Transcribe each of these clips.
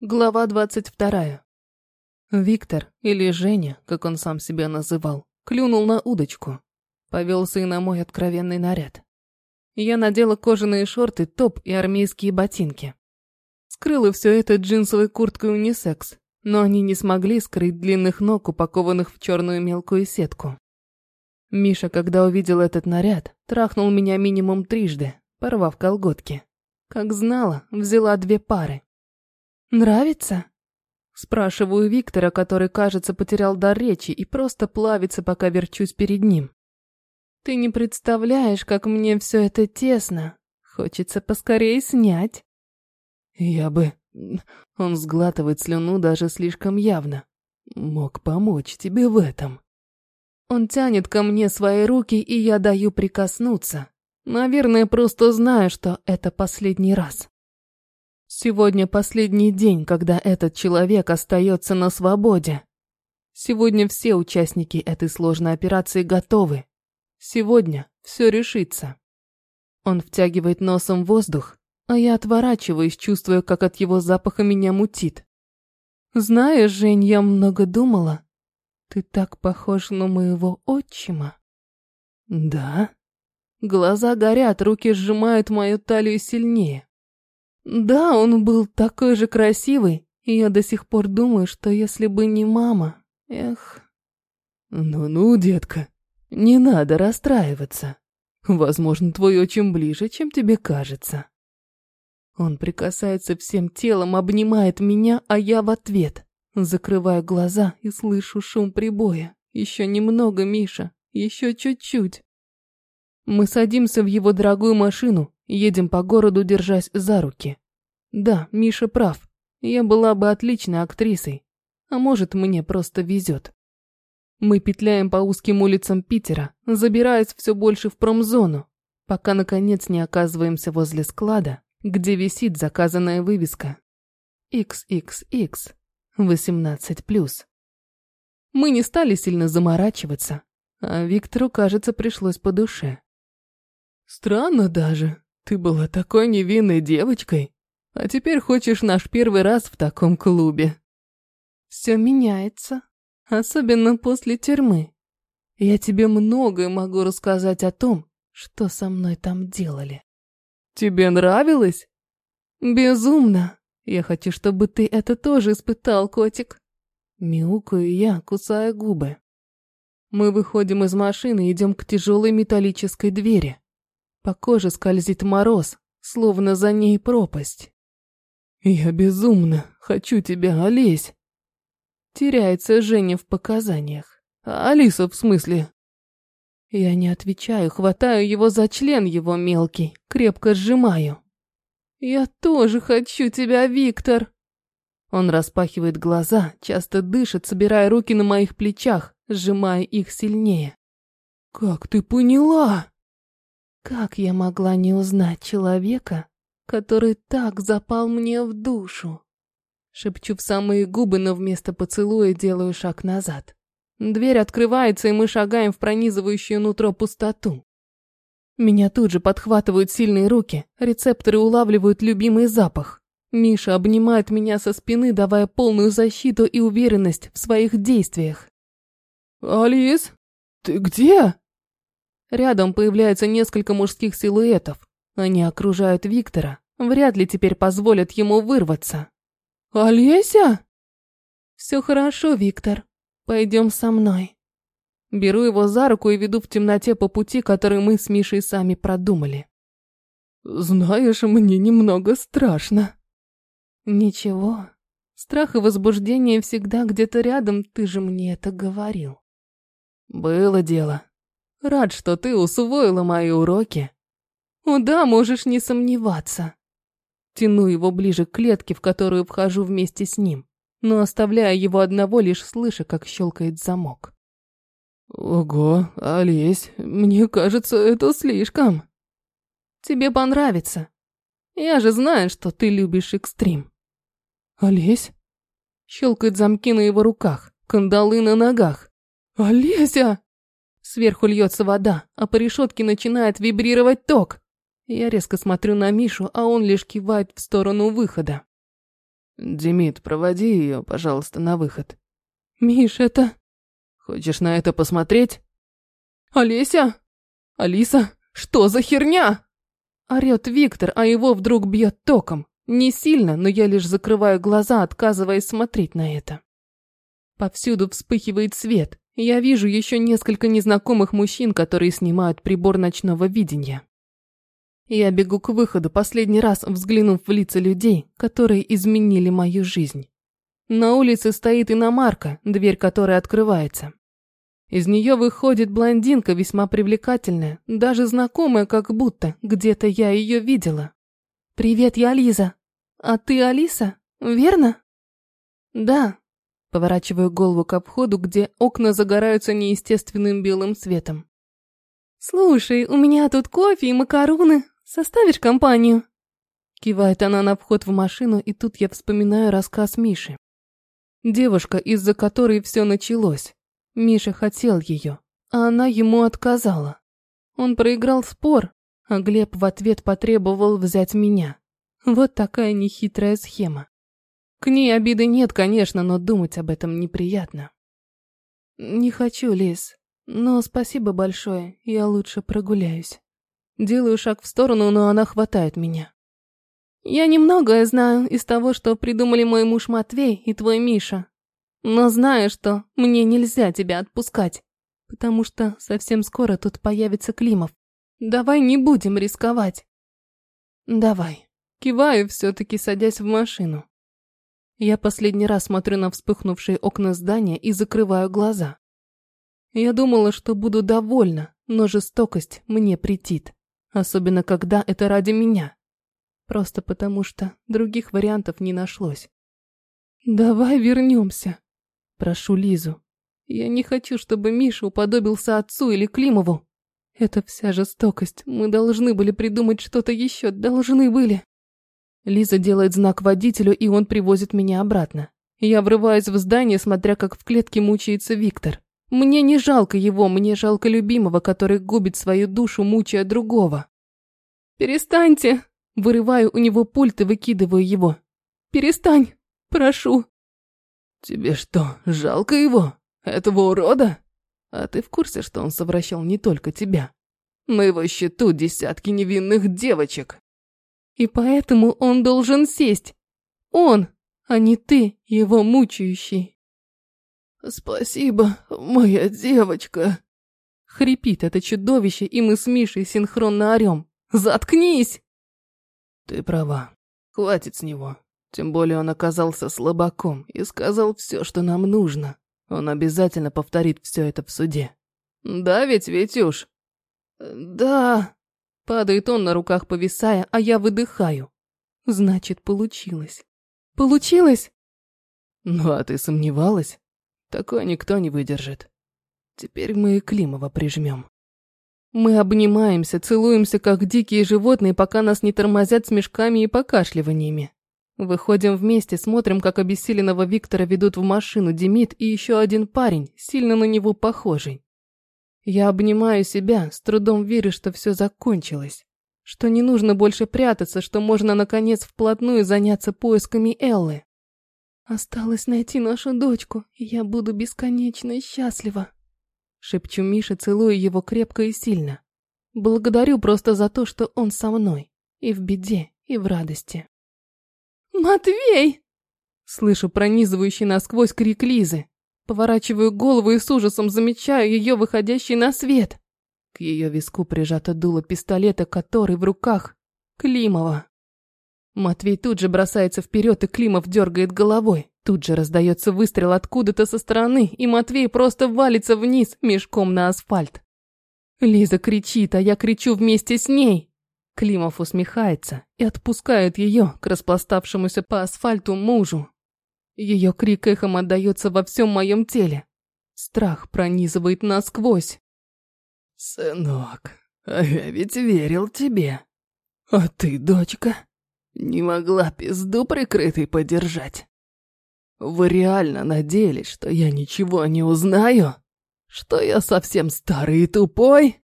Глава двадцать вторая. Виктор, или Женя, как он сам себя называл, клюнул на удочку. Повелся и на мой откровенный наряд. Я надела кожаные шорты, топ и армейские ботинки. Скрыла все это джинсовой курткой унисекс, но они не смогли скрыть длинных ног, упакованных в черную мелкую сетку. Миша, когда увидел этот наряд, трахнул меня минимум трижды, порвав колготки. Как знала, взяла две пары. «Нравится?» Спрашиваю Виктора, который, кажется, потерял дар речи и просто плавится, пока верчусь перед ним. «Ты не представляешь, как мне все это тесно. Хочется поскорее снять». «Я бы...» Он сглатывает слюну даже слишком явно. «Мог помочь тебе в этом». Он тянет ко мне свои руки, и я даю прикоснуться. Наверное, просто знаю, что это последний раз. Сегодня последний день, когда этот человек остается на свободе. Сегодня все участники этой сложной операции готовы. Сегодня все решится. Он втягивает носом воздух, а я отворачиваюсь, чувствуя, как от его запаха меня мутит. Знаешь, Жень, я много думала. Ты так похож на моего отчима. Да? Глаза горят, руки сжимают мою талию сильнее. Да, он был такой же красивый, и я до сих пор думаю, что если бы не мама... Эх... Ну-ну, детка, не надо расстраиваться. Возможно, твой очень ближе, чем тебе кажется. Он прикасается всем телом, обнимает меня, а я в ответ. Закрываю глаза и слышу шум прибоя. Еще немного, Миша, еще чуть-чуть. Мы садимся в его дорогую машину, едем по городу, держась за руки. Да, Миша прав. Я была бы отличной актрисой. А может, мне просто везет. Мы петляем по узким улицам Питера, забираясь все больше в промзону, пока наконец не оказываемся возле склада, где висит заказанная вывеска. XXX 18+. Мы не стали сильно заморачиваться, а Виктору, кажется, пришлось по душе. Странно даже. Ты была такой невинной девочкой, а теперь хочешь наш первый раз в таком клубе. Все меняется, особенно после тюрьмы. Я тебе многое могу рассказать о том, что со мной там делали. Тебе нравилось? Безумно. Я хочу, чтобы ты это тоже испытал, котик. Мяукаю я, кусая губы. Мы выходим из машины и идем к тяжелой металлической двери. По коже скользит мороз, словно за ней пропасть. «Я безумно хочу тебя, Олесь!» Теряется Женя в показаниях. «Алиса, в смысле?» Я не отвечаю, хватаю его за член его мелкий, крепко сжимаю. «Я тоже хочу тебя, Виктор!» Он распахивает глаза, часто дышит, собирая руки на моих плечах, сжимая их сильнее. «Как ты поняла?» Как я могла не узнать человека, который так запал мне в душу? Шепчу в самые губы, но вместо поцелуя делаю шаг назад. Дверь открывается, и мы шагаем в пронизывающую нутро пустоту. Меня тут же подхватывают сильные руки, рецепторы улавливают любимый запах. Миша обнимает меня со спины, давая полную защиту и уверенность в своих действиях. «Алис, ты где?» Рядом появляется несколько мужских силуэтов. Они окружают Виктора. Вряд ли теперь позволят ему вырваться. «Олеся?» «Все хорошо, Виктор. Пойдем со мной». Беру его за руку и веду в темноте по пути, который мы с Мишей сами продумали. «Знаешь, мне немного страшно». «Ничего. Страх и возбуждение всегда где-то рядом, ты же мне это говорил». «Было дело», Рад, что ты усвоила мои уроки. О да, можешь не сомневаться. Тяну его ближе к клетке, в которую вхожу вместе с ним, но оставляя его одного, лишь слыша, как щелкает замок. Ого, Олесь, мне кажется, это слишком. Тебе понравится. Я же знаю, что ты любишь экстрим. Олесь? Щелкает замки на его руках, кандалы на ногах. Олеся! Сверху льется вода, а по решетке начинает вибрировать ток. Я резко смотрю на Мишу, а он лишь кивает в сторону выхода. Демид, проводи ее, пожалуйста, на выход. Миш, это... Хочешь на это посмотреть? Олеся? Алиса, что за херня? Орет Виктор, а его вдруг бьет током. Не сильно, но я лишь закрываю глаза, отказываясь смотреть на это. Повсюду вспыхивает свет. Я вижу еще несколько незнакомых мужчин, которые снимают прибор ночного видения. Я бегу к выходу, последний раз взглянув в лица людей, которые изменили мою жизнь. На улице стоит иномарка, дверь которой открывается. Из нее выходит блондинка, весьма привлекательная, даже знакомая как будто, где-то я ее видела. «Привет, я Лиза. А ты Алиса, верно?» «Да». Поворачиваю голову к обходу, где окна загораются неестественным белым светом. «Слушай, у меня тут кофе и макароны. Составишь компанию?» Кивает она на вход в машину, и тут я вспоминаю рассказ Миши. Девушка, из-за которой все началось. Миша хотел ее, а она ему отказала. Он проиграл спор, а Глеб в ответ потребовал взять меня. Вот такая нехитрая схема. К ней обиды нет, конечно, но думать об этом неприятно. Не хочу, Лиз, но спасибо большое, я лучше прогуляюсь. Делаю шаг в сторону, но она хватает меня. Я немногое знаю из того, что придумали мой муж Матвей и твой Миша. Но знаю, что мне нельзя тебя отпускать, потому что совсем скоро тут появится Климов. Давай не будем рисковать. Давай. Киваю, все-таки садясь в машину. Я последний раз смотрю на вспыхнувшие окна здания и закрываю глаза. Я думала, что буду довольна, но жестокость мне претит. Особенно, когда это ради меня. Просто потому, что других вариантов не нашлось. «Давай вернемся», Прошу Лизу. Я не хочу, чтобы Миша уподобился отцу или Климову. Это вся жестокость. Мы должны были придумать что-то еще. Должны были. Лиза делает знак водителю, и он привозит меня обратно. Я врываюсь в здание, смотря как в клетке мучается Виктор. Мне не жалко его, мне жалко любимого, который губит свою душу, мучая другого. «Перестаньте!» Вырываю у него пульт и выкидываю его. «Перестань! Прошу!» Тебе что, жалко его? Этого урода? А ты в курсе, что он совращал не только тебя? На его счету десятки невинных девочек. И поэтому он должен сесть. Он, а не ты, его мучающий. Спасибо, моя девочка. Хрипит это чудовище, и мы с Мишей синхронно орем. Заткнись! Ты права. Хватит с него. Тем более он оказался слабаком и сказал все, что нам нужно. Он обязательно повторит все это в суде. Да ведь, Витюш? Да. Падает он на руках, повисая, а я выдыхаю. Значит, получилось. Получилось? Ну, а ты сомневалась? Такое никто не выдержит. Теперь мы и Климова прижмем. Мы обнимаемся, целуемся, как дикие животные, пока нас не тормозят с мешками и покашливаниями. Выходим вместе, смотрим, как обессиленного Виктора ведут в машину Демид и еще один парень, сильно на него похожий. Я обнимаю себя, с трудом верю, что все закончилось. Что не нужно больше прятаться, что можно, наконец, вплотную заняться поисками Эллы. Осталось найти нашу дочку, и я буду бесконечно счастлива. Шепчу Мише, целуя его крепко и сильно. Благодарю просто за то, что он со мной. И в беде, и в радости. «Матвей!» Слышу пронизывающий насквозь крик Лизы. Поворачиваю голову и с ужасом замечаю ее, выходящей на свет. К ее виску прижато дуло пистолета, который в руках Климова. Матвей тут же бросается вперед, и Климов дергает головой. Тут же раздается выстрел откуда-то со стороны, и Матвей просто валится вниз мешком на асфальт. Лиза кричит, а я кричу вместе с ней. Климов усмехается и отпускает ее к распластавшемуся по асфальту мужу. Ее крик эхом отдается во всем моем теле. Страх пронизывает насквозь. «Сынок, а я ведь верил тебе. А ты, дочка, не могла пизду прикрытой подержать. Вы реально надеялись, что я ничего не узнаю? Что я совсем старый и тупой?»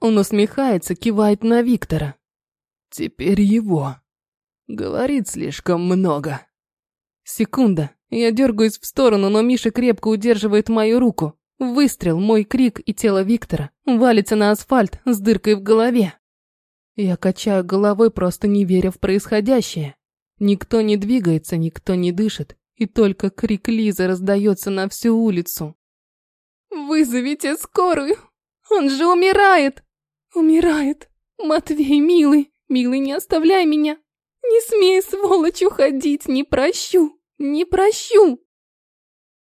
Он усмехается, кивает на Виктора. Теперь его. Говорит слишком много. Секунда. Я дергаюсь в сторону, но Миша крепко удерживает мою руку. Выстрел, мой крик и тело Виктора валится на асфальт с дыркой в голове. Я качаю головой, просто не веря в происходящее. Никто не двигается, никто не дышит, и только крик Лизы раздается на всю улицу. «Вызовите скорую! Он же умирает! Умирает! Матвей, милый, милый, не оставляй меня! Не смей, сволочь, уходить, не прощу! Не прощу!»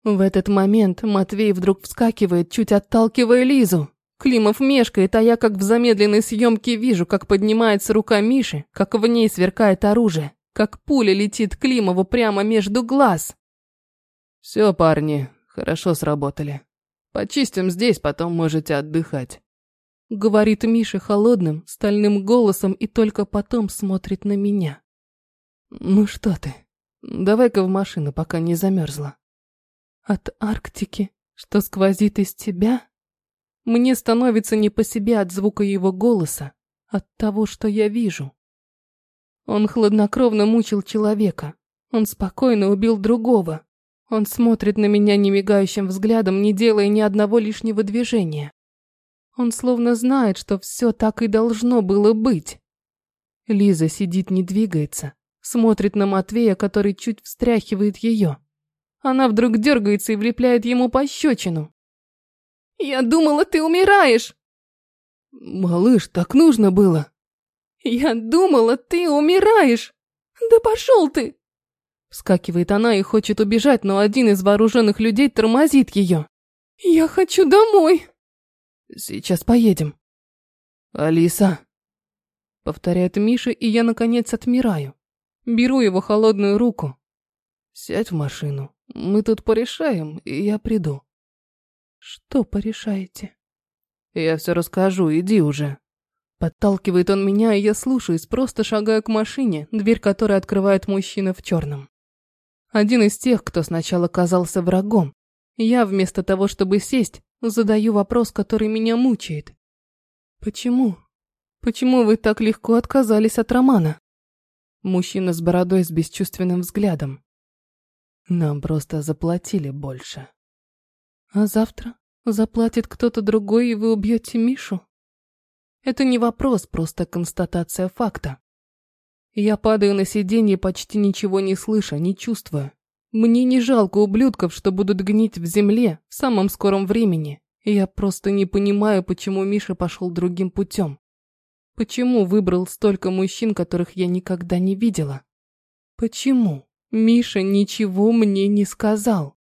В этот момент Матвей вдруг вскакивает, чуть отталкивая Лизу. Климов мешкает, а я как в замедленной съемке вижу, как поднимается рука Миши, как в ней сверкает оружие, как пуля летит Климову прямо между глаз. «Все, парни, хорошо сработали. Почистим здесь, потом можете отдыхать», — говорит Миша холодным, стальным голосом и только потом смотрит на меня. «Ну что ты?» Давай-ка в машину, пока не замерзла. От Арктики, что сквозит из тебя? Мне становится не по себе от звука его голоса, от того, что я вижу. Он хладнокровно мучил человека. Он спокойно убил другого. Он смотрит на меня немигающим взглядом, не делая ни одного лишнего движения. Он словно знает, что все так и должно было быть. Лиза сидит, не двигается, Смотрит на Матвея, который чуть встряхивает ее. Она вдруг дергается и влепляет ему пощечину. «Я думала, ты умираешь!» «Малыш, так нужно было!» «Я думала, ты умираешь! Да пошел ты!» Вскакивает она и хочет убежать, но один из вооруженных людей тормозит ее. «Я хочу домой!» «Сейчас поедем». «Алиса!» Повторяет Миша, и я, наконец, отмираю. Беру его холодную руку. Сядь в машину. Мы тут порешаем, и я приду. Что порешаете? Я все расскажу, иди уже. Подталкивает он меня, и я слушаюсь, просто шагаю к машине, дверь которой открывает мужчина в черном. Один из тех, кто сначала казался врагом. Я, вместо того, чтобы сесть, задаю вопрос, который меня мучает. Почему? Почему вы так легко отказались от романа? Мужчина с бородой с бесчувственным взглядом. Нам просто заплатили больше. А завтра заплатит кто-то другой, и вы убьете Мишу? Это не вопрос, просто констатация факта. Я падаю на сиденье, почти ничего не слыша, не чувствуя. Мне не жалко ублюдков, что будут гнить в земле в самом скором времени. Я просто не понимаю, почему Миша пошел другим путем. Почему выбрал столько мужчин, которых я никогда не видела? Почему Миша ничего мне не сказал?